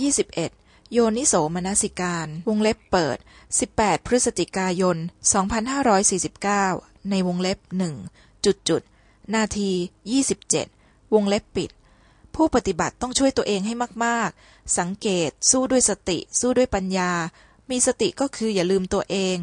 21. โยนิโสมนสิการ วงเล็บเปิด 18 พฤศจิกายน 2549 ในวงเล็บหนึ่งจุดจุดนาที 27 วงเล็บปิด ผู้ปฏิบัติต้องช่วยตัวเองให้มาก ๆ สังเกต สู้ด้วยสติ สู้ด้วยปัญญา มีสติก็คืออย่าลืมตัวเอง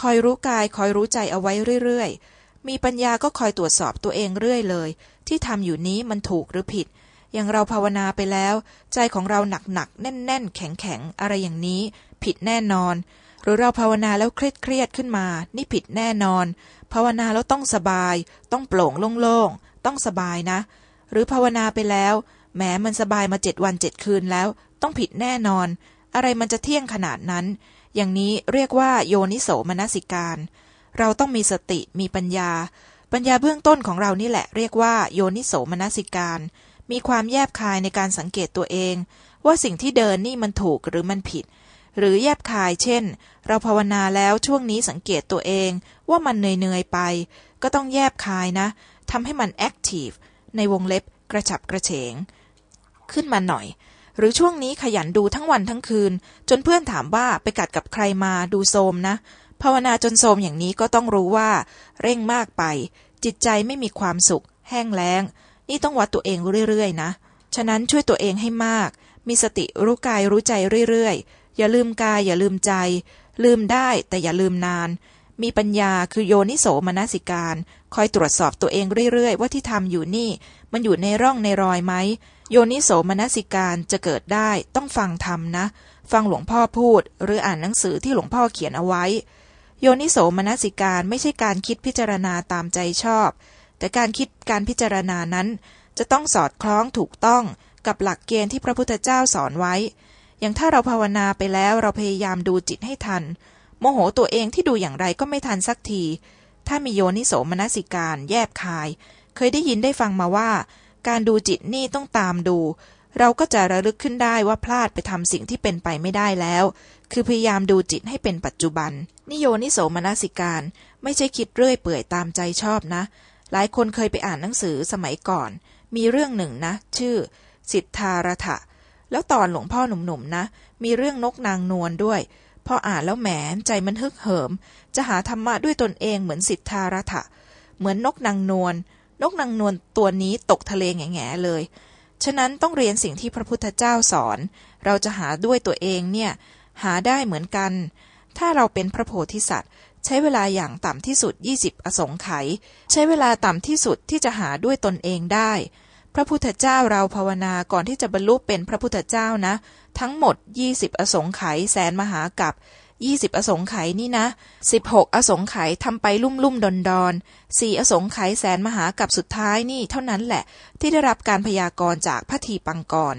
คอยรู้กาย คอยรู้ใจเอาไว้เรื่อย ๆ มีปัญญาก็คอยตรวจสอบตัวเองเรื่อยเลย ที่ทำอยู่นี้มันถูกหรือผิด อย่างเราภาวนาไปแล้ว ใจของเราหนักๆแน่นๆแข็งๆอะไรอย่างนี้ ผิดแน่นอน หรือเราภาวนาแล้วเครียดๆขึ้นมา นี่ผิดแน่นอน ภาวนาแล้วต้องสบาย ต้องโปร่งโล่งๆต้องสบายนะ หรือภาวนาไปแล้วแม้มันสบายมาเจ็ดวันเจ็ดคืนแล้ว ต้องผิดแน่นอน อะไรมันจะเที่ยงขนาดนั้น อย่างนี้เรียกว่าโยนิโสมนสิการ เราต้องมีสติมีปัญญา ปัญญาเบื้องต้นของเรานี่แหละ เรียกว่าโยนิโสมนสิการ มีความแยบคายในการสังเกตตัวเอง ว่าสิ่งที่เดินนี่มันถูกหรือมันผิด หรือแยบคายเช่น เราภาวนาแล้วช่วงนี้สังเกตตัวเองว่ามันเหนื่อยๆไป ก็ต้องแยบคายนะทำให้มันแอคทีฟในวงเล็บกระฉับกระเฉง ขึ้นมาหน่อย หรือช่วงนี้ขยันดูทั้งวันทั้งคืน จนเพื่อนถามว่าไปกัดกับใครมาดูโซมนะ ภาวนาจนโซมอย่างนี้ก็ต้องรู้ว่า เร่งมากไป จิตใจไม่มีความสุข แห้งแล้ง นี่ต้องวัดตัวเองเรื่อยๆนะ ฉะนั้นช่วยตัวเองให้มาก มีสติรู้กายรู้ใจเรื่อยๆ อย่าลืมกายอย่าลืมใจ ลืมได้แต่อย่าลืมนาน มีปัญญาคือโยนิโสมนสิการ คอยตรวจสอบตัวเองเรื่อยๆ ว่าที่ทำอยู่นี่ มันอยู่ในร่องในรอยไหม โยนิโสมนสิการจะเกิดได้ต้องฟังธรรมนะ ฟังหลวงพ่อพูด หรืออ่านหนังสือที่หลวงพ่อเขียนเอาไว้ โยนิโสมนสิการไม่ใช่การคิดพิจารณาตามใจชอบ แต่การคิดการพิจารณานั้น จะต้องสอดคล้องถูกต้องกับหลักเกณฑ์ที่พระพุทธเจ้าสอนไว้ อย่างถ้าเราภาวนาไปแล้วเราพยายามดูจิตให้ทัน โมโหตัวเองที่ดูอย่างไรก็ไม่ทันสักที ถ้ามีโยนิโสมนสิการ แยบคาย เคยได้ยินได้ฟังมาว่า การดูจิตนี่ต้องตามดู เราก็จะระลึกขึ้นได้ว่าพลาดไปทำสิ่งที่เป็นไปไม่ได้แล้ว คือพยายามดูจิตให้เป็นปัจจุบัน นิโยนิโสมนสิการ ไม่ใช่คิดเรื่อยเปื่อยตามใจชอบนะ หลายคนเคยไปอ่านหนังสือสมัยก่อน มีเรื่องหนึ่งนะ ชื่อ สิทธารถะ แล้วตอนหลวงพ่อหนุ่มๆนะ มีเรื่องนกนางนวลด้วย พออ่านแล้วแหมใจมันฮึกเหิม จะหาธรรมะด้วยตนเองเหมือนสิทธารถะ เหมือนนกนางนวลนกนางนวลตัวนี้ตกทะเลแง่ๆเลย ฉะนั้นต้องเรียนสิ่งที่พระพุทธเจ้าสอน เราจะหาด้วยตัวเองเนี่ย หาได้เหมือนกัน ถ้าเราเป็นพระโพธิสัตว์ ใช้เวลาอย่างต่ำที่สุด 20 อสงไขยใช้เวลาต่ำที่สุดที่จะหาด้วยตนเองได้ พระพุทธเจ้าเราภาวนาก่อนที่จะบรรลุเป็นพระพุทธเจ้านะ ทั้งหมด 20 อสงไขยแสนมหากับยี่สิบอสงไขยนี่นะสิบหกอสงไขยทำไปลุ่มลุ่มดอนดอนสี่อสงไขยแสนมหากับสุดท้ายนี่เท่านั้นแหละ ที่ได้รับการพยากรณ์จากพระทีปังกร